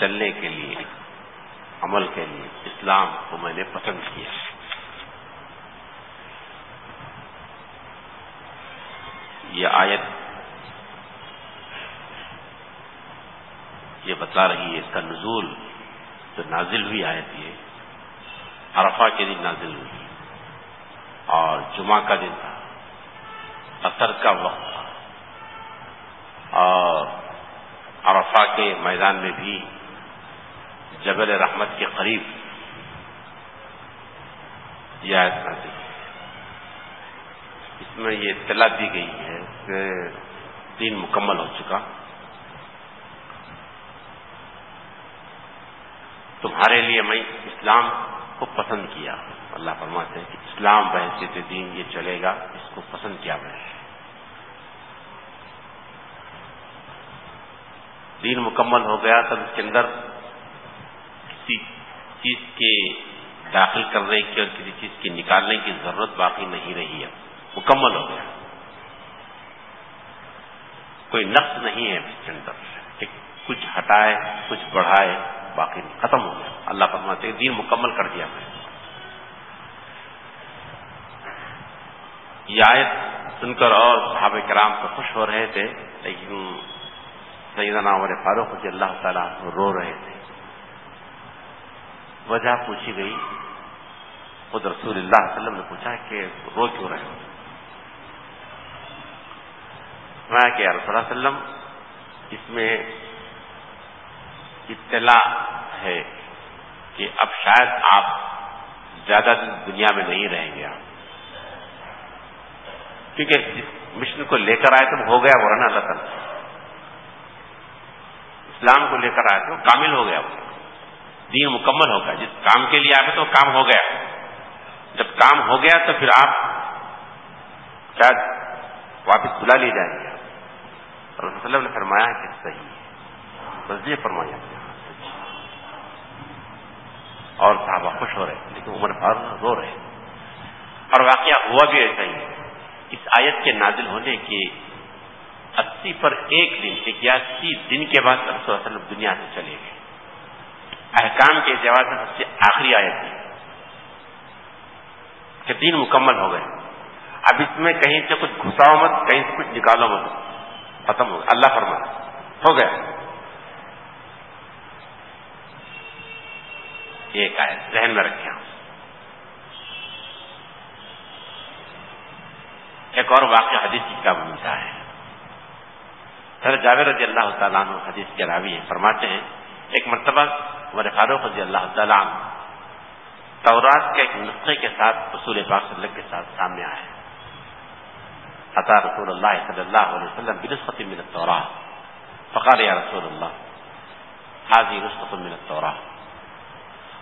چلنے کے لیے، عمل کے لیے، اسلام کو میں نے پسند کیا۔ یہ آیت یہ بتا رہی ہے، اس کا نزول جو نازل ہوئی آیت یہ، عرفہ کے دن نازل ہوئی۔ اور جمعہ کا دن تھا اثر کا وقت تھا۔ اور عرفہ کے میدان میں بھی جبل رحمت کے قریب یہ آیت نازل اس میں یہ اطلاع دی گئی ہے کہ دین مکمل ہو چکا۔ تمہارے لیے میں اسلام کو پسند کیا۔ اللہ فرماتے ہیں کہ اسلام بحثیت دین یہ چلے گا، اس کو پسند کیا میں دین مکمل ہو گیا تب اس کے اندر کسی چیز کے داخل کرنے کی اور کسی چیز کی نکالنے کی ضرورت باقی نہیں رہی ہے۔ مکمل ہو گیا۔ کوئی نقص نہیں ہے اس کے اندر۔ کہ کچھ ہٹائے، کچھ بڑھائے، باقی نہیں، ختم ہو گیا۔ اللہ فرماتے دین مکمل کر دیا میں یہ آیت سن کر اور صحابہ کرام تو خوش ہو رہے تھے، لیکن سیدنا عمر فاروق رضی اللہ تعالیٰ رو رہے تھے۔ وجہ پوچھی گئی۔ خود رسول اللہ علیہ وسلم نے پوچھا کہ رو کیوں رہے؟ میں کہ رسول اللہ علیہ وسلم، اس میں اطلاع ہے کہ اب شاید آپ زیادہ دن دنیا میں نہیں رہیں گے۔ آپ کیونکہ جس مشن کو لے کر آئے تو ہو گیا وہ، رہنا اللہ تعالیٰ۔ اسلام کو لے کر آئے تو کامل ہو گیا وہ۔ دین مکمل ہو گیا۔ جس کام کے لیے آئے تو کام ہو گیا۔ جب کام ہو گیا تو پھر آپ شاید واپس بلا لی جائیں گے۔ اور وسلم نے فرمایا کہ صحیح ہے۔ بس یہ فرمایا۔ اور صحابہ خوش ہو رہے۔ لیکن عمر فاروق رو رہے۔ اور واقعہ ہوا بھی ایسا ہی۔ اس آیت کے نازل ہونے کے اسی پر ایک دن اکیاسی دن کے بعد رسول وسلم دنیا سے چلے گئے۔ احکام کے اعتبار سے سب سے آخری آیت تھی کہ دین مکمل ہو گئے۔ اب اس میں کہیں سے کچھ گھساؤ مت، کہیں سے کچھ نکالو مت۔ ختم ہو گیا اللہ فرما ہو گیا ایک آیت ذہن میں رکھے ایک اور واقعہ حدیث کی کتاب ملتا ہے۔ سر جاوید رضی اللہ تعالیٰ عنہ حدیث کے راوی ہیں۔ فرماتے ہیں، ایک مرتبہ عمر فاروق رضی اللہ تعالیٰ تورات کے ایک نسخے کے ساتھ رسول پاک صلی اللہ کے ساتھ سامنے آئے۔ عطا رسول اللہ صلی اللہ علیہ وسلم بنسخت من التورات۔ فقال یا رسول اللہ حاضی نسخت من التورات.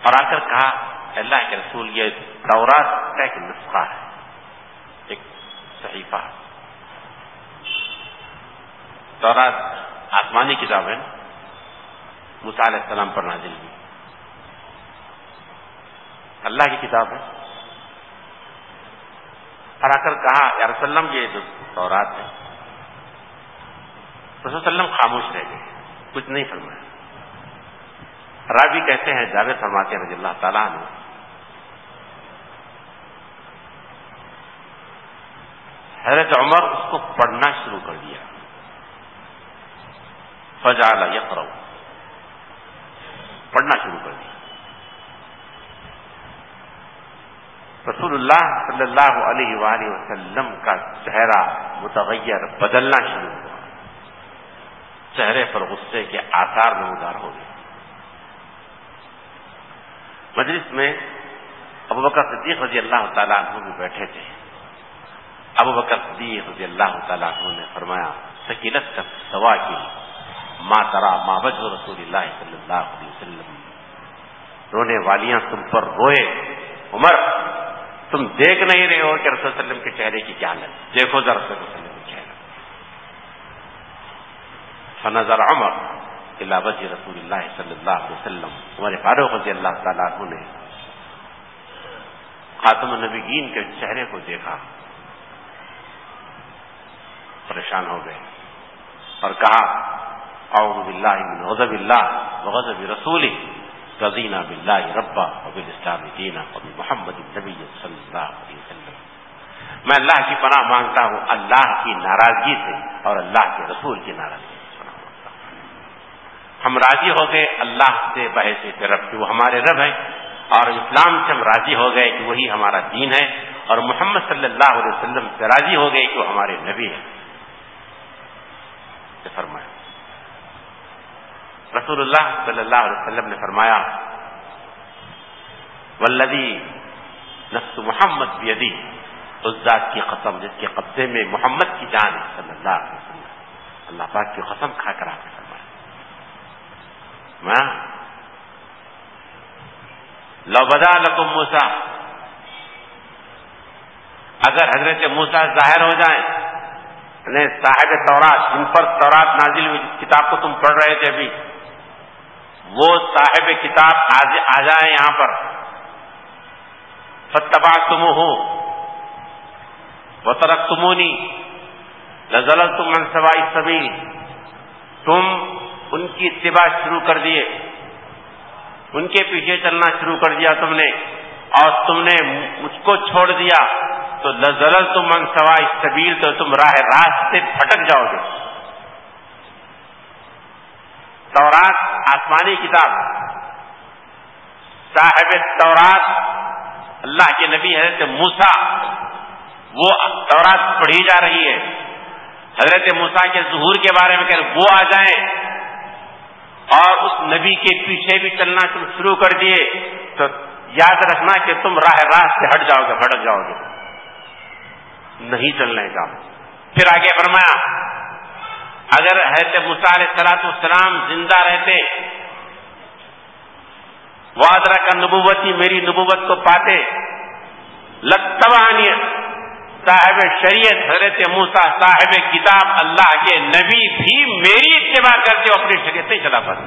اور آ کر کہا اللہ کے رسول، یہ تورات کا ایک نسخہ ہے، ایک صحیفہ تورات آسمانی کتاب ہے۔ علیہ السلام پر نازل ہوئی۔ اللہ کی کتاب ہے۔ اور آ کر کہا، یا رسول اللہ، یہ جو تورات ہے، رسول وسلم خاموش رہ گئے، کچھ نہیں فرمایا۔ راوی کہتے ہیں جاوید فرماتے ہیں، رضی اللہ تعالیٰ نے حضرت عمر اس کو پڑھنا شروع کر دیا۔ فجال یقرو پڑھنا شروع کر دیا رسول اللہ صلی اللہ علیہ وآلہ وسلم کا چہرہ متغیر بدلنا شروع ہوا۔ چہرے پر غصے کے آثار نمودار ہو گئے۔ مجلس میں ابو بکر صدیق رضی اللہ تعالیٰ عنہ بھی بیٹھے تھے۔ ابو بکر صدیق رضی اللہ تعالیٰ عنہ نے فرمایا سکیلت کا سوا کی ماں ترا ماں وجہ رسول اللہ صلی اللہ علیہ وسلم. رونے والیاں تم پر روئے. عمر، تم دیکھ نہیں رہے ہو کہ رسول وسلم کے چہرے کی کیا حالت دیکھو ذرا رسول وسلم کے چہرہ فنظر عمر علاوت رسول اللہ صلی اللہ علیہ وسلم. ہمارے فاروق رضی اللہ تعالیٰ عنہ نے خاتم النبیین کے چہرے کو دیکھا. پریشان ہو گئے اور کہا اعوذ باللہ من غضب اللہ وغضب رسول رضینا باللہ ربا وبالاسلام دینا وبی محمد النبی صلی اللہ علیہ وسلم۔ میں اللہ کی پناہ مانگتا ہوں، اللہ کی ناراضگی سے اور اللہ کے رسول کی ناراضگی سے۔ پناہ مانگتا ہوں ہم راضی ہو گئے، اللہ سے بحث کے رب کہ وہ ہمارے رب ہیں اور اسلام سے ہم راضی ہو گئے کہ وہی ہمارا دین ہے اور محمد صلی اللہ علیہ وسلم سے راضی ہو گئے کہ وہ ہمارے نبی ہیں۔ فرمایا۔ رسول اللہ صلی اللہ علیہ وسلم نے فرمایا ولدی نفس محمد بیدی اس ذات کی قسم جس کے قبضے میں محمد کی جان صلی اللہ علیہ وسلم اللہ پاک کی قسم کھا کر آپ نے فرمایا لو بدا لکم موسا اگر حضرت موسا ظاہر ہو جائیں صاحب تورات جن پر تورات نازل ہوئی جس کتاب کو تم پڑھ رہے تھے ابھی وہ صاحب کتاب آ جائیں یہاں پر۔ فتبا تم ہو وہ ترک تمونی نزل تم منصوائی سبھی تم ان کی اتباع شروع کر دیے۔ ان کے پیچھے چلنا شروع کر دیا تم نے۔ اور تم نے مجھ کو چھوڑ دیا۔ تو لزل تم منصوائی سبیل تو تم راہ راست سے پھٹک جاؤ گے۔ تورات، آسمانی کتاب۔ صاحب تورات، اللہ کے نبی حضرت موسا وہ تورات پڑھی جا رہی ہے۔ حضرت موسا کے ظہور کے بارے میں کہ وہ آ جائیں۔ اور اس نبی کے پیچھے بھی چلنا تم شروع کر دیے۔ تو یاد رکھنا کہ تم راہ راست سے ہٹ جاؤ گے بھٹک جاؤ گے۔ نہیں چلنے کا۔ پھر آگے فرمایا اگر حضرت مسال سلاط السلام زندہ رہتے وادرا کا نبوتی میری نبوت کو پاتے لتبانیت صاحب شریعت، حضرت موسا صاحب کتاب اللہ کے نبی بھی میری اتباع کرتے ہو اپنی شریعت نہیں چلا پاتے۔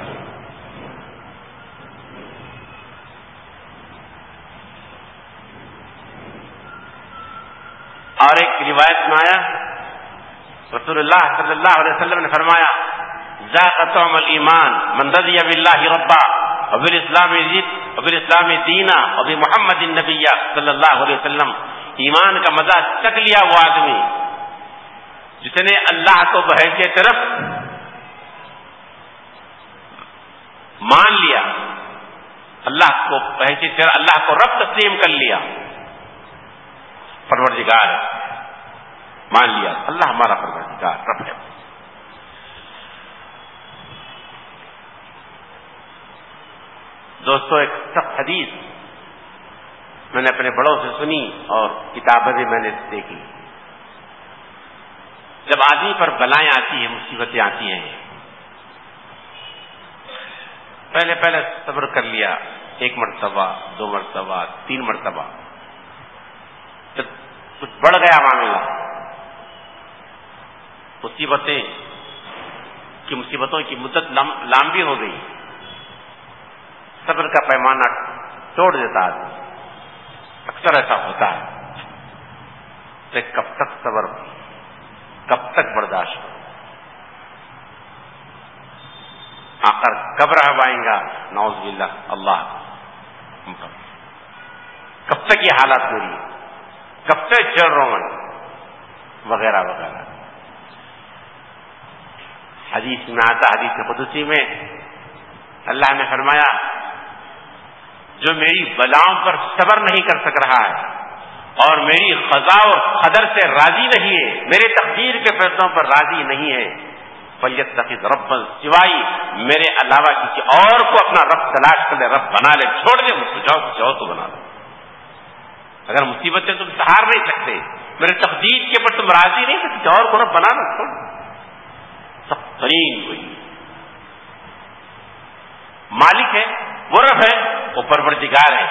اور ایک روایت میں آیا رسول اللہ صلی اللہ علیہ وسلم نے فرمایا ذاقتم المان مندی اب اللہ ربا ابل اسلام ابل اسلام دینا ابھی محمد النبی صلی اللہ علیہ وسلم. ایمان کا مزہ چک لیا وہ آدمی جس نے اللہ کو بحث کے طرف مان لیا، اللہ کو بحث اللہ کو رب تسلیم کر لیا۔ پروردگار مان لیا۔ اللہ ہمارا پروردگار، رب ہے۔ دوستو، ایک سخت حدیث میں نے اپنے بڑوں سے سنی اور کتابیں بھی میں نے دیکھی۔ جب آدمی پر بلائیں آتی ہیں، مصیبتیں آتی ہیں۔ پہلے پہلے صبر کر لیا۔ ایک مرتبہ، دو مرتبہ، تین مرتبہ۔ جب کچھ بڑھ گیا معاملہ مصیبتیں، کی مصیبتوں کی مدت لمبی ہو گئی۔ صبر کا پیمانہ توڑ دیتا آدمی۔ اکثر ایسا ہوتا ہے۔ کہ کب تک صبر کب تک برداشت آخر کب رہوائیں گا؟ نوز باللہ، اللہ۔ کب تک یہ حالات ہو رہی کب تک چل رہا وغیرہ وغیرہ۔ حدیث میں آتا حدیث قدسی میں۔ اللہ نے فرمایا، جو میری بلاؤں پر صبر نہیں کر سک رہا ہے اور میری خزا اور قدر سے راضی نہیں ہے، میرے تقدیر کے فیصلوں پر راضی نہیں ہے فلیت تقید رب سوائی، میرے علاوہ کسی اور کو اپنا رب تلاش کر لے رب بنا لے، چھوڑ دے مجھ کو جاؤ کچھ اور تو بنا لو۔ اگر مصیبتیں تم سہار نہیں سکتے، میرے تقدیر کے پر تم راضی نہیں تو کسی اور کو رب بنا لو، چھوڑ سب ترین ہوئی۔ مالک ہے، وہ رب ہے، وہ پروردگار ہے۔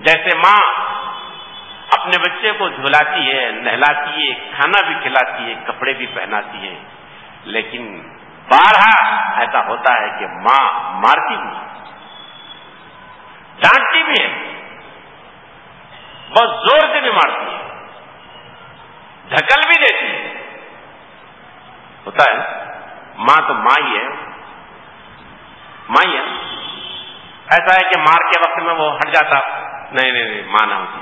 جیسے ماں اپنے بچے کو جھلاتی ہے، نہلاتی ہے، کھانا بھی کھلاتی ہے، کپڑے بھی پہناتی ہے، لیکن بارہ ایسا ہوتا ہے کہ ماں مارتی بھی ڈانٹتی بھی ہے۔ بہت زور سے بھی مارتی ہے۔ دھکل بھی دیتی ہے۔ ہوتا ہے، ماں تو ماں ہی ہے۔ ماں ہی ہے۔ ایسا ہے کہ مار کے وقت میں وہ ہٹ جاتا۔ نہیں نہیں نہیں، ماں نہ ہوتی۔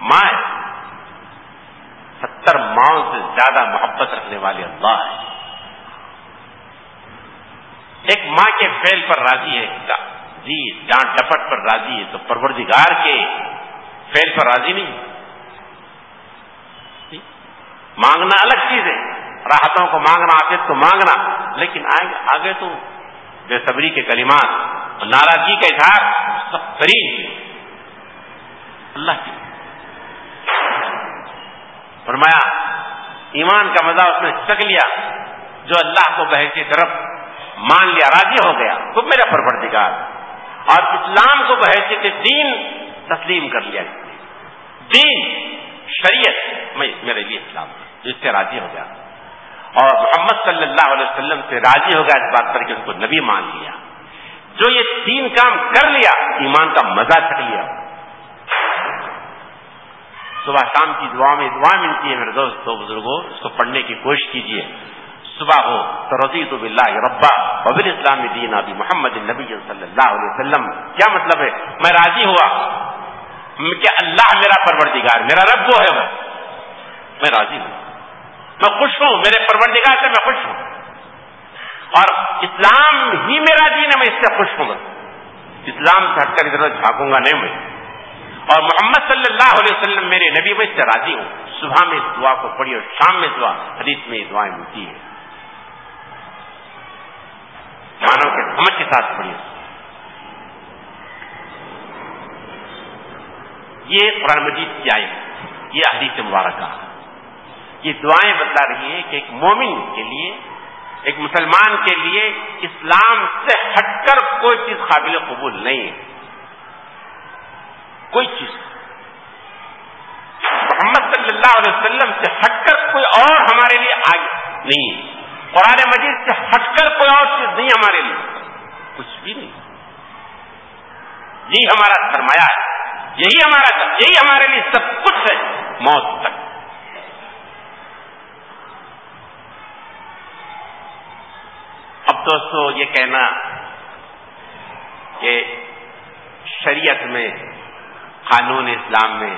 ماں ہے۔ ستر ماؤں سے زیادہ محبت رکھنے والے اللہ ہے۔ ایک ماں کے فیل پر راضی ہے جی ڈانٹ ڈپٹ پر راضی ہے۔ تو پروردگار کے فیل پر راضی نہیں۔ مانگنا الگ چیز ہے۔ راحتوں کو مانگنا آتے تو مانگنا، لیکن آگے تو بے صبری کے کلمات ناراضگی کا اظہار سب ترین اللہ کی فرمایا، ایمان کا مزہ اس نے چک لیا، جو اللہ کو بحثی طرف مان لیا، راضی ہو گیا۔ تو میرا پروردگار، اور اسلام کو بحیثیت دین تسلیم کر لیا۔ دین، شریعت میں میرے لیے اسلام جس سے راضی ہو گیا۔ اور محمد صلی اللہ علیہ وسلم سے راضی ہو گیا اس بات پر کہ ان کو نبی مان لیا۔ جو یہ تین کام کر لیا، ایمان کا مزہ چک لیا۔ صبح شام کی دعا میں دعا ملتی ہے، میرے دوست دو بزرگوں، اس کو پڑھنے کی کوشش کیجیے صبح ہو تو رضی تو بلّہ ربا ببل اسلام دین ابھی محمد نبی صلی اللہ علیہ وسلم۔ کیا مطلب ہے؟ میں راضی ہوا۔ کہ اللہ میرا پروردگار، میرا رب وہ ہے۔ وہ میں راضی ہوں۔ میں خوش ہوں، میرے پروردگار سے میں خوش ہوں۔ اور اسلام ہی میرا دین ہے، میں اس سے خوش ہوں۔ اسلام سے ہٹ کر ادھر جھانکوں گا نہیں میں۔ اور محمد صلی اللہ علیہ وسلم میرے نبی میں اس سے راضی ہوں۔ صبح میں اس دعا کو پڑھی اور شام میں دعا، حدیث میں دعائیں ملتی ہے مانو کے سمجھ کے ساتھ پڑھی یہ قرآن مجید کی آئے یہ حدیث مبارکہ۔ یہ دعائیں بتلا رہی ہیں کہ ایک مومن کے لیے، ایک مسلمان کے لیے اسلام سے ہٹ کر کوئی چیز قابل قبول نہیں ہے۔ کوئی چیز۔ محمد صلی اللہ علیہ وسلم سے ہٹ کر کوئی اور ہمارے لیے آگے نہیں۔ ہے قرآن مجید سے ہٹ کر کوئی اور چیز نہیں ہمارے لیے۔ کچھ بھی نہیں۔ یہی ہمارا سرمایہ ہے۔ یہی ہمارا یہی ہمارے لیے سب کچھ ہے۔ موت تک۔ اب دوستو یہ کہنا کہ شریعت میں، قانون اسلام میں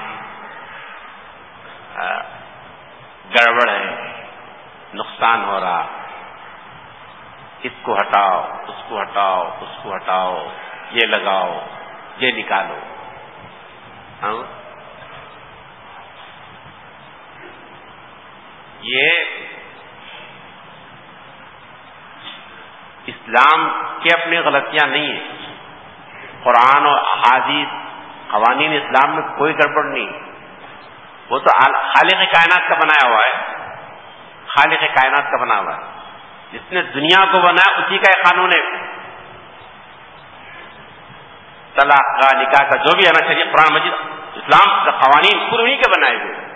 گڑبڑ ہے، نقصان ہو رہا اس کو ہٹاؤ، اس کو ہٹاؤ، اس کو ہٹاؤ، یہ لگاؤ، یہ نکالو۔ ہاں؟ یہ اسلام کی اپنی غلطیاں نہیں ہیں۔ قرآن اور احادیث، قوانین اسلام میں کوئی گڑبڑ نہیں۔ وہ تو خالق کائنات کا بنایا ہوا ہے۔ خالق کائنات کا بنا ہوا ہے۔ جس نے دنیا کو بنایا، اسی کا ایک قانون ہے۔ طلاق کا نکاح کا جو بھی ہے نا چاہیے، قرآن مجید، اسلام کا قوانین پورے انہیں کے بنائے ہوئے۔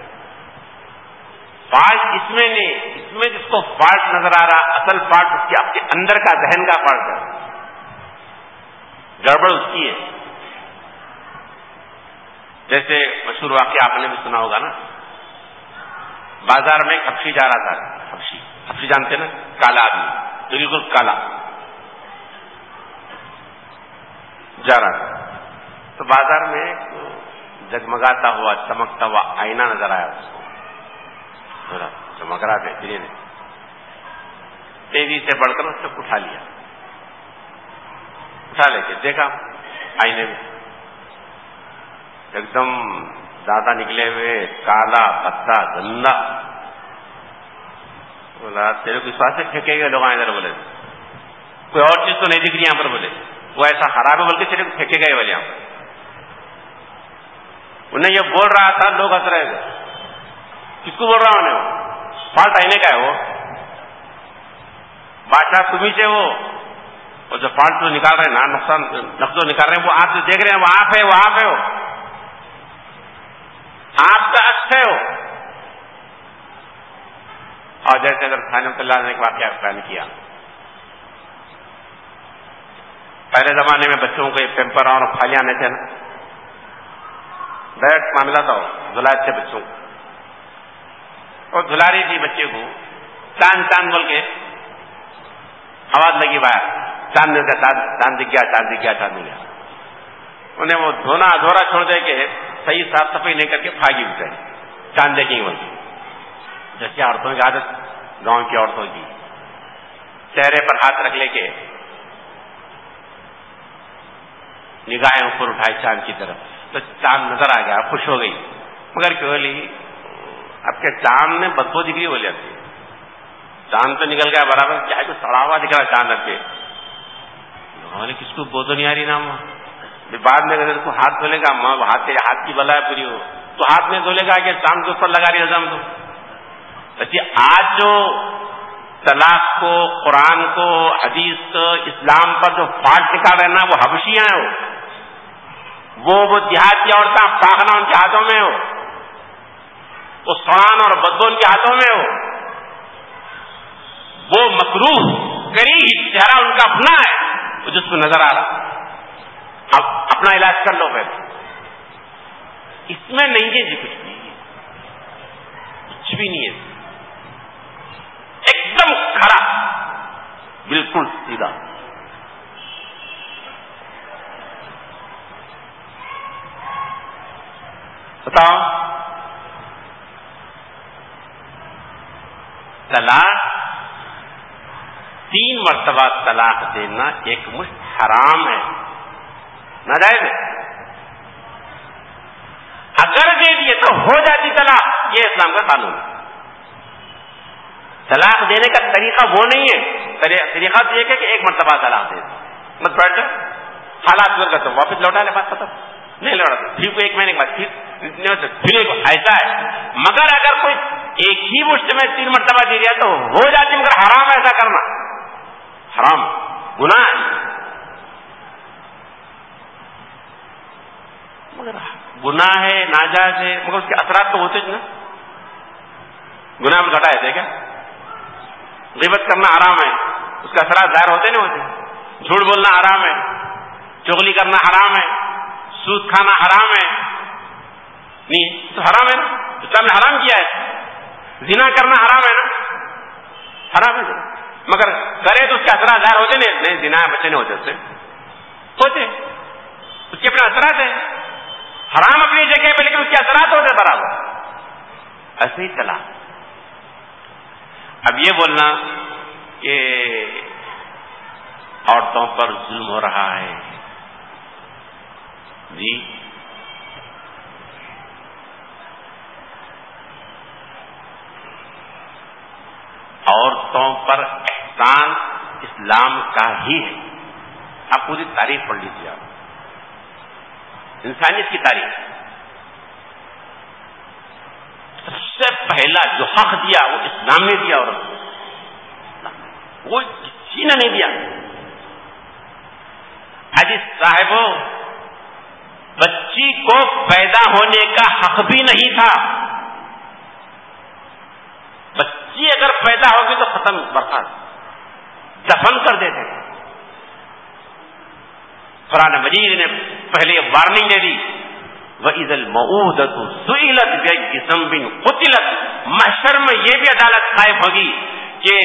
فالٹ اس میں نہیں، اس میں جس کو فالٹ نظر آ رہا، اصل فالٹ اس کے آپ کے اندر کا ذہن کا فالٹ ہے۔ گڑبڑ اس کی ہے۔ جیسے مشہور واقعہ آپ نے بھی سنا ہوگا نا۔ بازار میں کپسی جا رہا تھا۔ کپسی کپسی جانتے نا؟ کالا آدمی، بالکل کالا۔ جا رہا۔ تھا تو بازار میں جگمگاتا ہوا، چمکتا ہوا آئینہ نظر آیا اس کو۔ چمک رہا بہترین تیزی سے بڑھ کر اس سے اٹھا لیا۔ اٹھا لے کے دیکھا، آئینے میں۔ ایک دم زیادہ نکلے ہوئے، کالا پتا گندا۔ بولا، تیرے کو اس سے پھینکے گا لوگ آئے ادھر بولے۔ کوئی اور چیز تو نہیں دکھ رہی یہاں پر بولے۔ وہ ایسا خراب ہے بول کے تیرے کو پھینکے گئے بولے یہاں پر۔ انہیں یہ بول رہا تھا، لوگ ہنس رہے تھے کس کو بول رہا ہوں؟ انہیں فالٹ آئینے کا ہے وہ۔ بادشاہ تمہیں سے وہ۔ جو فالٹ جو نکال رہے ہیں، نا نقصان نقصان نکال رہے ہیں، وہ آپ جو دیکھ رہے ہیں، وہ آپ ہے وہ آپ ہے وہ۔ آپ کا اچھا ہو اور جیسے اگر خانم اللہ نے ایک واقعہ بیان کیا۔ پہلے زمانے میں بچوں کو ایک پیمپر اور کھالی آنے تھے نا۔ ڈائریکٹ معاملہ تھا دلائے تھے بچوں کو۔ اور دلا رہی تھی بچے کو۔ چاند چاند بول کے آواز لگی باہر۔ چاند چاند دکھ گیا چاند دکھ گیا چاند گیا انہیں وہ دھونا، دھورا چھوڑ دے کے صحیح صاف صفائی نہیں کر کے پھاگی اٹھے چاند دیکھیں گے جیسے عورتوں کی عادت، گاؤں کی عورتوں کی۔ چہرے پر ہاتھ رکھ لے کے نگاہیں اوپر اٹھائے چاند کی طرف۔ تو چاند نظر آ گیا، خوش ہو گئی۔ مگر کیوں لی اب کے چاند میں بدبو دکھ رہی بولے چاند تو نکل گیا برابر، کیا تو سڑا ہوا دکھ رہا چاند اب کے کس کو بو تو نہیں آ رہی نا بعد میں اگر کو ہاتھ دھولے گا ماں ہاتھ ہاتھ کی بلا پوری ہو تو ہاتھ میں دھولے گا کہ چاند کے اوپر لگا رہی نظام تو۔ بچے آج جو طلاق کو، قرآن کو، حدیث کو، اسلام پر جو فالٹ نکال رہے نا، وہ حبشیاں ہیں وہ۔ وہ دیہاتی عورتیں پاخنا ان کے ہاتھوں میں ہو وہ سڑان اور بدو ان کے ہاتھوں میں ہو۔ وہ مکروح کری چہرہ ان کا اپنا ہے۔ وہ جس کو نظر آ رہا۔ اب اپنا علاج کر لو پہلے۔ اس میں نہیں ہے جی کچھ بھی۔ کچھ بھی نہیں ہے۔ ایک دم کھڑا۔ بالکل سیدھا۔ بتاؤ۔ طلاق، تین مرتبہ طلاق دینا ایک مشت حرام ہے۔ ناجائز ہے۔ اگر دے دیے تو ہو جاتی طلاق، یہ اسلام کا قانون ہے۔ طلاق دینے کا طریقہ وہ نہیں ہے۔ طریقہ تو یہ کہ ایک مرتبہ طلاق دے۔ مت بیٹھ حالات تو واپس لوٹا لے بات ختم۔ نہیں لوٹا۔ پھر کو ایک مہینے کے بعد پھر ایسا ہے۔ مگر اگر کوئی ایک ہی مشت میں تین مرتبہ دے دیا تو ہو جاتی مگر حرام ایسا کرنا۔ حرام، گناہ۔ مگر گناہ ہے، ناجائز ہے، مگر اس کے اثرات تو ہوتے نا۔ گناہ میں گھٹائے تھے کیا؟ غیبت کرنا حرام ہے۔ اس کے اثرات ظاہر ہوتے نہیں ہوتے۔ جھوٹ بولنا حرام ہے۔ چگلی کرنا حرام ہے۔ سود کھانا حرام ہے۔ نہیں، تو حرام ہے نا۔ اسلام نے حرام کیا ہے۔ زنا کرنا حرام ہے نا؟ حرام ہے مگر کرے تو اس کے اثرات ظاہر ہوتے نہیں نہیں، زنا بچے نہیں ہوتے اس سے ہوتے۔ اس کے اپنے اثرات ہیں۔ حرام اپنی جگہ پہ، لیکن اس کے اثرات ہوتے برابر۔ ایسے ہی چلا۔ اب یہ بولنا کہ عورتوں پر ظلم ہو رہا ہے۔ جی۔ عورتوں پر احسان اسلام کا ہی ہے۔ آپ پوری تاریخ پڑھ لیجیے آپ۔ انسانیت کی تاریخ۔ سب سے پہلا جو حق دیا، وہ اسلام نے دیا اور وہ کسی نے نہیں دیا۔ حجی صاحب بچی کو پیدا ہونے کا حق بھی نہیں تھا۔ بچی اگر پیدا ہوگی تو ختم برسات دفن کر دیتے قرآن مجید نے پہلے وارننگ دے دی۔ وہ عید المعود سیلت جسم بن قتلت۔ محشر میں یہ بھی عدالت قائم ہوگی کہ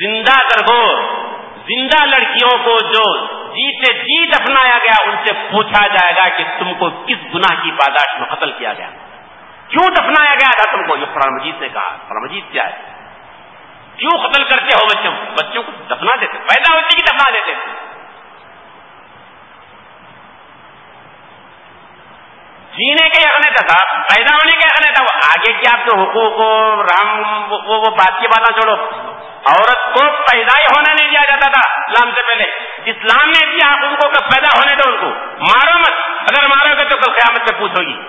زندہ درگو زندہ لڑکیوں کو جو جیتے جیت اپنایا گیا، ان سے پوچھا جائے گا کہ تم کو کس گناہ کی پاداش میں قتل کیا گیا۔ کیوں دفنایا گیا؟ تھا تم کو، یہ قرآن مجید نے کہا۔ قرآن مجید کیا ہے؟ کیوں قتل کرتے ہو بچوں کو؟ بچوں کو دفنا دیتے، پیدا ہوتی کی دفنا دیتے۔ جینے کے اخنے تھا پیدا ہونے کے اخنے تھا وہ آگے کیا آپ کے حقوق رام، وہ بات کی باتیں چھوڑو۔ عورت کو پیدا ہی ہونا نہیں دیا جاتا تھا اسلام سے پہلے۔ اسلام نے دیا ان کو پیدا ہونے دو ان کو۔ مارو مت، اگر مارو گے تو کل قیامت سے پوچھو گی۔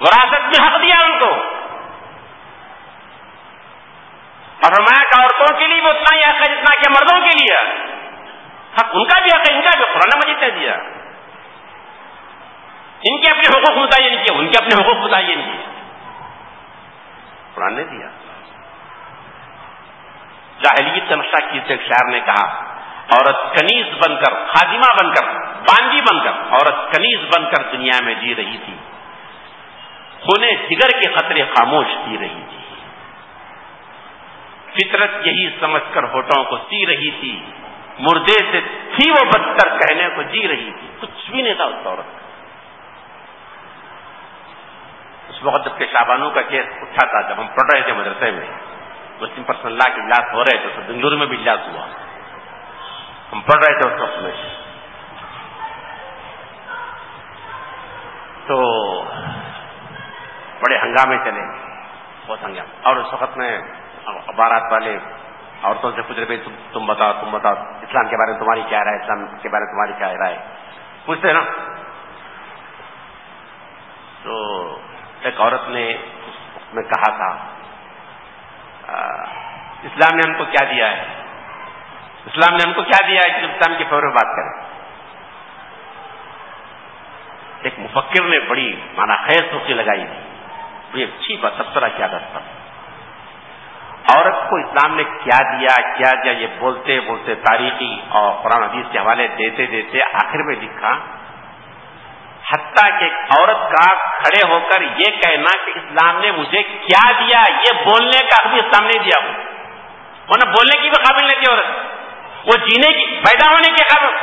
وراثت بھی حق دیا ان کو۔ اور فرمایا کہ عورتوں کے لیے بھی اتنا ہی حق ہے جتنا کہ مردوں کے لیے۔ حق ان کا بھی حق ہے، ان کا بھی۔ قرآن مجید نے دیا۔ ان کے اپنے حقوق متعین کیے، ان کے اپنے حقوق متعین کیے۔ قرآن نے دیا۔ جاہلیت کا نقشہ کی ایک شاعر نے کہا، عورت کنیز بن کر، خادمہ بن کر، بانگی بن کر، عورت کنیز بن کر دنیا میں جی رہی تھی۔ خونے جگر کے خطرے خاموش کی رہی تھی۔ فطرت یہی سمجھ کر ہوٹوں کو سی رہی تھی۔ مردے سے تھی وہ بدتر، کہنے کو جی رہی تھی۔ کچھ بھی نہیں تھا اس عورت اس وقت جبکہ شابانوں کا کیس اٹھا تھا، جب ہم پڑھ رہے تھے مدرسے میں، مسلم پرسن اللہ کے اجلاس ہو رہے تھے، تو بنگلورو میں بھی اجلاس ہوا۔ ہم پڑھ رہے تھے اس وقت میں۔ تو بڑے ہنگامے چلے۔ بہت ہنگام اور اس وقت میں بارات والے عورتوں سے پوچھ رہے تم بتاؤ تم بتاؤ، اسلام کے بارے میں تمہاری کیا رائے اسلام کے بارے میں تمہاری کیا رائے پوچھتے نا۔ تو ایک عورت نے اس میں کہا تھا اسلام نے ہم کو کیا دیا ہے؟ اسلام نے ہم کو کیا دیا ہے کہ اسلام کے فور میں بات کریں؟ ایک مفکر نے بڑی مانا خیر سوچی لگائی تھی۔ بڑی اچھی بات، تبصرہ کیا تھا کو اسلام نے کیا دیا کیا دیا، یہ بولتے بولتے تاریخی اور قرآن حدیث کے حوالے دیتے دیتے آخر میں لکھا، حتیٰ کہ عورت کا کھڑے ہو کر یہ کہنا کہ اسلام نے مجھے کیا دیا، یہ بولنے کا ابھی اسلام نہیں دیا۔ وہ بولنے کی بھی قابل نہیں تھی عورت۔ وہ جینے کی، پیدا ہونے کے قابل،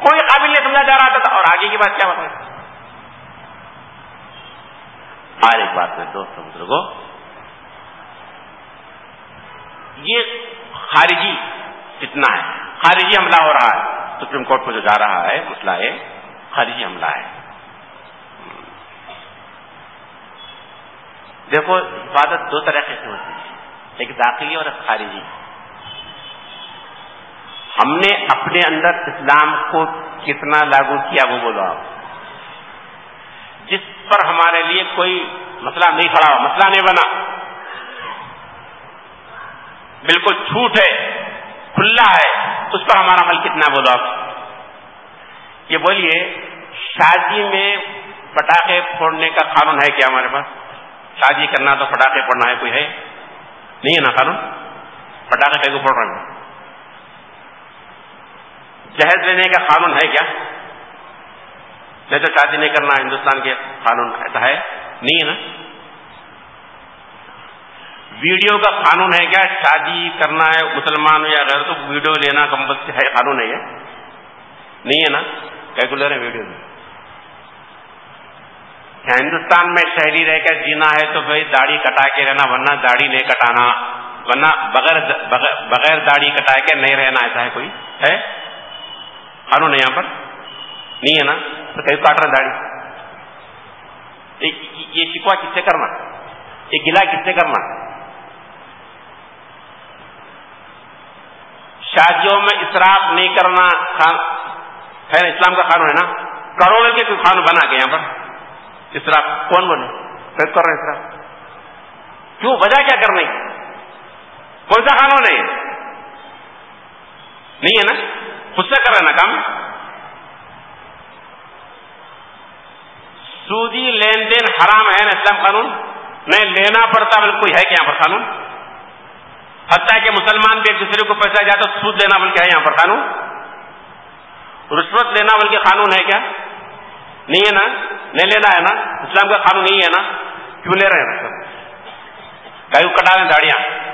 کوئی قابل نہیں سمجھا جا رہا تھا۔ اور آگے کی بات کیا بتائیں؟ اور ایک بات میں دوست بزرگوں یہ خارجی کتنا ہے۔ خارجی حملہ ہو رہا ہے۔ سپریم کورٹ کو جو جا رہا ہے، مسئلہ ہے، خارجی حملہ ہے۔ دیکھو عبادت دو طریقے سے ہوتی ہے۔ ایک داخلی اور ایک خارجی۔ ہم نے اپنے اندر اسلام کو کتنا لاگو کیا، وہ بولو آپ۔ جس پر ہمارے لیے کوئی مسئلہ نہیں کھڑا ہوا، مسئلہ نہیں بنا۔ بالکل چھوٹ ہے، کھلا ہے، اس پر ہمارا عمل کتنا بولو آپ یہ بولیے، شادی میں پٹاخے پھوڑنے کا قانون ہے کیا ہمارے پاس؟ شادی کرنا تو پٹاخے پھوڑنا ہے، کوئی ہے؟ نہیں ہے نا قانون؟ پٹاخے کو پھوڑ رہے ہیں؟ جہیز لینے کا قانون ہے کیا؟ نہیں تو شادی نہیں کرنا، ہندوستان کے قانون ایسا ہے، نہیں ہے نا؟ ویڈیو کا قانون ہے کیا؟ شادی کرنا ہے، مسلمان یا غیر تو ویڈیو لینا کمپلسری ہے، قانون ہے نہیں ہے نا؟ ریگولر ہے ویڈیو۔ میں ہندوستان میں شہری رہ کر جینا ہے تو بھائی داڑھی کٹا کے رہنا، ورنہ داڑھی نہیں کٹانا۔ ورنہ بغیر بغیر داڑھی کٹا کے نہیں رہنا، ایسا ہے کوئی؟ ہے؟ قانون ہے یہاں پر۔ نہیں ہے نا؟ تو کہیں کاٹ رہا داڑھی؟ یہ شکوا کس سے کرنا؟ یہ گلا کس سے کرنا؟ شادیوں میں اسراف نہیں کرنا ہے اسلام کا قانون ہے نا؟ کروڑ کے کوئی قانون بنا کے یہاں پر؟ اسراف، کون بولے پھر کر رہے اسراف۔ کیوں؟ وجہ کیا کرنے کون سا قانون ہے نہیں ہے نا؟ خود سے کر رہے نا کام؟ سودی لین دین حرام ہے نا اسلام قانون؟ نہیں، لینا پڑتا بالکل ہے کہ یہاں پر قانون؟ حتیٰ کہ مسلمان بھی ایک دوسرے کو پیسہ جاتا سود لینا بلکہ ہے یہاں پر، قانون؟ رشوت لینا بلکہ قانون ہے کیا؟ نہیں ہے نا؟ نہیں لینا ہے نا؟ اسلام کا قانون نہیں ہے نا؟ کیوں لے رہے ہیں گائے کٹا رہے ہیں داڑیاں۔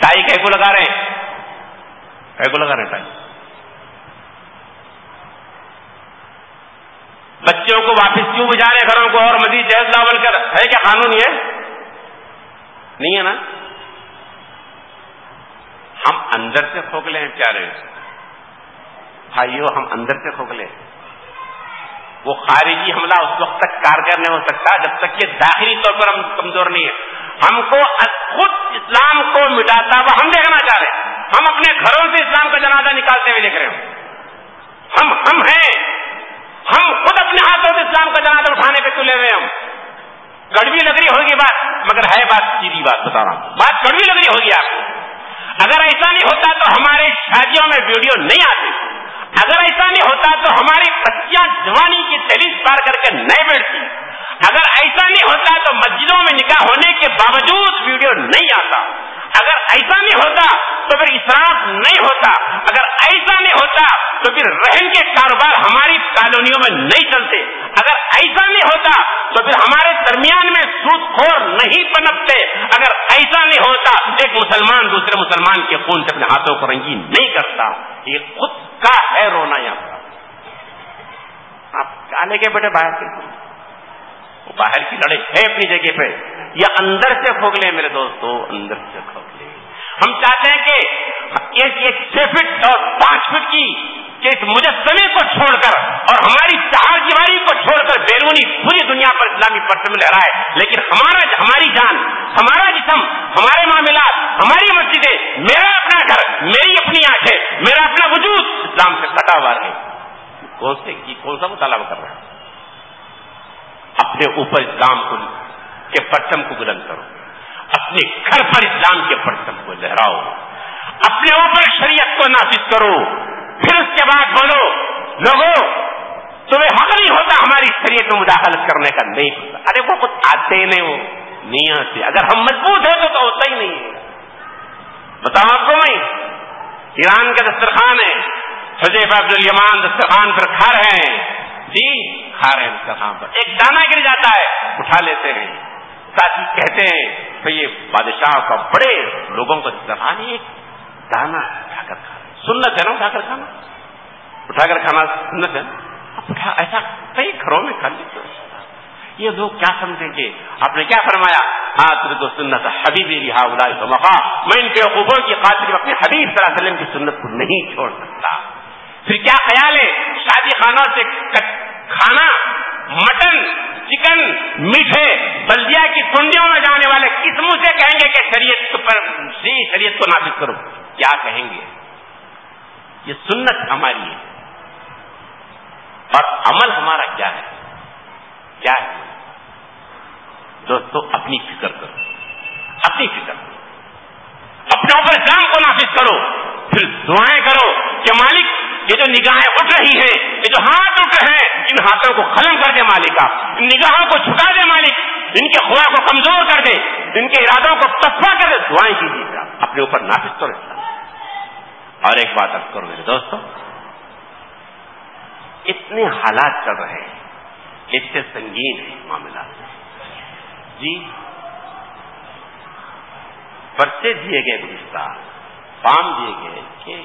ٹائی کہے کو لگا رہے ہیں۔ کہے کو لگا رہے ہیں ٹائی۔ بچوں کو واپس کیوں بجا رہے گھروں کو؟ اور مزید جہیز لاول کر، ہے کیا قانون یہ؟ نہیں ہے نا؟ اندر سے کھوکھلے ہیں پیارے۔ بھائیو، ہم اندر سے کھوکھلے وہ خارجی حملہ اس وقت تک کارگر نہیں ہو سکتا، جب تک کہ داخلی طور پر ہم کمزور نہیں ہے ہم کو خود اسلام کو مٹاتا ہوا ہم دیکھنا چاہ رہے ہیں۔ ہم اپنے گھروں سے اسلام کا جنازہ نکالتے ہوئے دیکھ رہے ہیں۔ ہم ہم ہیں۔ ہم خود اپنے ہاتھوں سے اسلام کا جنازہ اٹھانے پہ تلے ہوئے ہم۔ کڑوی لگ رہی ہوگی بات، مگر ہے بات سیدھی بات، بتا رہا ہوں۔ بات کڑوی لگ رہی ہوگی آپ کو۔ اگر ایسا نہیں ہوتا تو ہمارے شادیوں میں ویڈیو نہیں آتی۔ اگر ایسا نہیں ہوتا تو ہماری بچیاں جوانی کی تحریر پار کر کے نہیں بیٹھتی۔ اگر ایسا نہیں ہوتا تو مسجدوں میں نکاح ہونے کے باوجود ویڈیو نہیں آتا۔ اگر ایسا نہیں ہوتا تو پھر اسراف نہیں ہوتا۔ اگر ایسا نہیں ہوتا تو پھر رہن کے کاروبار ہماری کالونیوں میں نہیں چلتے۔ اگر ایسا نہیں ہوتا تو پھر ہمارے درمیان میں سود خور نہیں پنپتے۔ اگر ایسا نہیں ہوتا، ایک مسلمان دوسرے مسلمان کے خون سے اپنے ہاتھوں کو رنگین نہیں کرتا۔ یہ خود کا ہے رونا یہاں پر آپ کالے کے بیٹے باہر کے۔ باہر کی لڑائی ہے اپنی جگہ پہ۔ یہ اندر سے کھوکھلے، میرے دوستو، اندر سے کھوکھلے۔ ہم چاہتے ہیں کہ ایک چھ فٹ اور پانچ فٹ کی کہ اس مجسمے کو چھوڑ کر اور ہماری چار دیواری کو چھوڑ کر بیرونی پوری دنیا پر اسلامی پرچم لہرائے۔ لیکن ہمارا ہماری جان، ہمارا جسم، ہمارے معاملات، ہماری مسجدیں، میرا اپنا گھر، میری اپنی آنکھیں، میرا اپنا وجود، اسلام سے کٹا ہوا رہے کون سے کون سا مطالبہ کر رہا ہے؟ اپنے اوپر اسلام کو کے پرچم کو بلند کرو۔ اپنے گھر پر اسلام کے پرچم کو لہراؤ۔ اپنے اوپر شریعت کو نافذ کرو۔ پھر اس کے بعد بولو لوگوں تمہیں حق نہیں ہوتا ہماری شریعت میں مداخلت کرنے کا، نہیں ہوتا۔ ارے وہ کچھ آتے نہیں ہو نہیں آتے اگر ہم مضبوط ہیں تو ہوتا ہی نہیں ہے۔ بتاؤ آپ کو میں، ایران کا دسترخوان ہے حجیب عبد الیمان دسترخوان پر کھا رہے ہیں۔ جی کھا رہے ہیں دسترخوان پر۔ ایک دانا گر جاتا ہے، اٹھا لیتے ہیں۔ ساتھی کہتے ہیں کہ یہ بادشاہ کا بڑے لوگوں کا دسترخوان ایک دانا اٹھا کر کھا سنت ہے نا، اٹھا کر کھانا؟ اٹھا کر کھانا سنت ہے؟ اٹھا ایسا کئی گھروں میں کھا لیتے یہ لوگ کیا سمجھیں گے؟ آپ نے کیا فرمایا؟ ہاں تر تو سنت حبیبی رہا ادا موقع میں ان کے حقوقوں کی خاطر اپنے حبیب صلی اللہ علیہ وسلم کی سنت کو نہیں چھوڑ سکتا۔ پھر کیا خیال ہے؟ شادی خانوں سے کھانا، مٹن، چکن، میٹھے بلدیا کی کنڈیوں میں جانے والے کس منہ سے کہیں گے کہ شریعت پر جی، شریعت کو نافذ کرو۔ کیا کہیں گے؟ یہ سنت ہماری ہے۔ اور عمل ہمارا کیا ہے؟ کیا ہے؟ دوستو، اپنی فکر کرو۔ اپنی فکر کرو۔ اپنے اوپر اسلام کو نافذ کرو۔ پھر دعائیں کرو کہ مالک، یہ جو نگاہیں اٹھ رہی ہیں، یہ جو ہاتھ اٹھ رہے ہیں، ان ہاتھوں کو ختم کر دے مالک ان نگاہوں کو چھٹا دے مالک۔ ان کے خدا کو کمزور کر دے۔ ان کے ارادوں کو تصفا کر دے۔ دعائیں کیجیے۔ گا اپنے اوپر نافذ کرو۔ اسلام اور ایک بات اب کرو میرے دوستوں اتنے حالات چل رہے ہیں، اتنے سنگین ہیں معاملہ جی پرچے دیے گئے گزشتہ پام دیے گئے کہ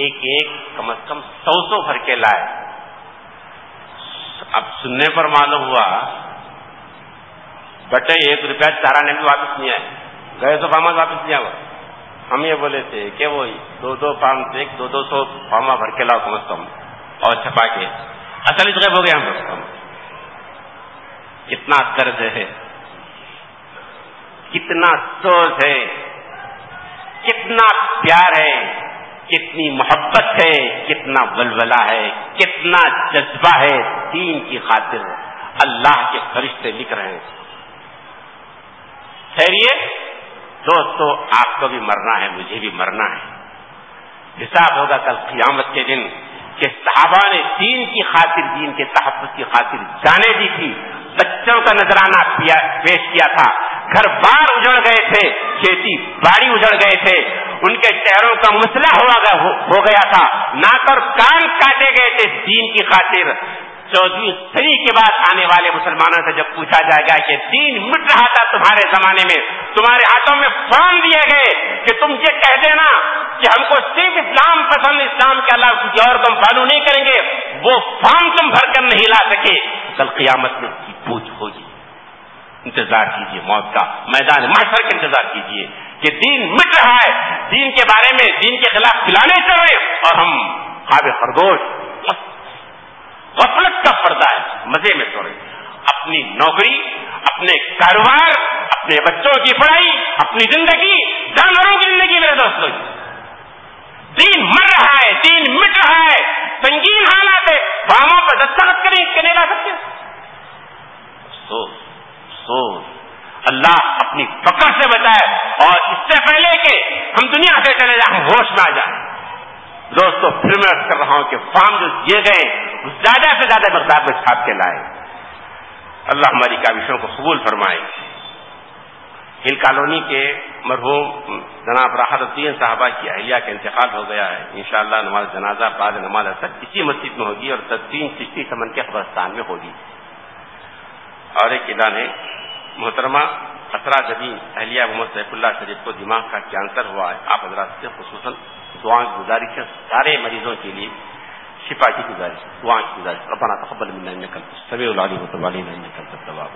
ایک ایک کم از کم سو سو بھر کے لائے۔ اب سننے پر معلوم ہوا، بٹے ایک روپیہ چارا نے بھی واپس نہیں آئے، گئے تو فارما واپس نہیں آئے۔ ہم یہ بولے تھے کہ وہ دو دو فارم سے دو دو سو فارما بھر کے لاؤ کم از کم اور چھپا کے۔ اصل غائب ہو گیا ہم کم کتنا درد ہے۔ کتنا سوچ ہے۔ کتنا پیار ہے۔ کتنی محبت ہے۔ کتنا ولولہ ہے۔ کتنا جذبہ ہے۔ دین کی خاطر۔ اللہ کے فرشتے لکھ رہے ہیں۔ خیریت؟ دوستو، آپ کو بھی مرنا ہے، مجھے بھی مرنا ہے۔ حساب ہوگا کل قیامت کے دن کہ صحابہ نے دین کی خاطر، دین کے تحفظ کی خاطر جانے دی تھی۔ بچوں کا نذرانہ پیش کیا تھا۔ گھر بار اجڑ گئے تھے، کھیتی باڑی اجڑ گئے تھے۔ ان کے چہروں کا مسئلہ ہو گیا تھا۔ نہ کر کان کاٹے گئے تھے دین کی خاطر۔ چودہ صحیح کے بعد آنے والے مسلمانوں سے جب پوچھا جائے گا کہ دین مٹ رہا تھا تمہارے زمانے میں، تمہارے ہاتھوں میں فارم دیے گئے کہ تم یہ کہہ دینا کہ ہم کو صرف اسلام پسند، اسلام کے علاوہ کسی اور کو ہم فالو نہیں کریں گے، وہ فارم تم بھر کر نہیں لا سکے۔ کل قیامت میں کی پوچھ ہوگی۔ انتظار کیجیے موت کا میدان محشر کا انتظار کیجیے کہ دین مٹ رہا ہے۔ دین کے بارے میں، دین کے خلاف کھلانے چل رہے اور ہم خواب خرگوش غفلت کا پردہ ہے، مزے میں سو رہے اپنی نوکری، اپنے کاروبار، اپنے بچوں کی پڑھائی، اپنی زندگی، جانوروں کی زندگی میرے دوستوں دین مر رہا ہے دین مٹ رہا ہے۔ سنگین حالات ہے۔ باموں پر دستخط کریں کہ نہیں لا سکتے سو سو۔ اللہ اپنی پکڑ سے بچائے۔ اور اس سے پہلے کہ ہم دنیا سے چلے جائیں، ہم ہوش میں آ جائیں۔ دوستو، پھر میں کر رہا ہوں کہ فارم جو دیے گئے زیادہ سے زیادہ مقدار میں چھاپ کے لائے اللہ ہماری کاوشوں کو قبول فرمائے۔ ہل کالونی کے مرحوم جناب راحت الدین صاحبہ کی اہلیہ کا انتقال ہو گیا ہے۔ انشاءاللہ نماز جنازہ بعد نماز اثر اسی مسجد میں ہوگی اور تدفین چشتی سمن کے قبرستان میں ہوگی۔ اور ایک اعلان ہے، محترمہ اسرا جبین اہلیہ محمد سیف اللہ شریف کو دماغ کا کینسر ہوا ہے۔ آپ حضرات سے خصوصاً دعائیں گزارش ہے سارے مریضوں کے لیے۔ شفا کی گزارش دعائیں کی گزارش ربنا تقبل منا إنك أنت السميع العليم وتب علينا إنك أنت التواب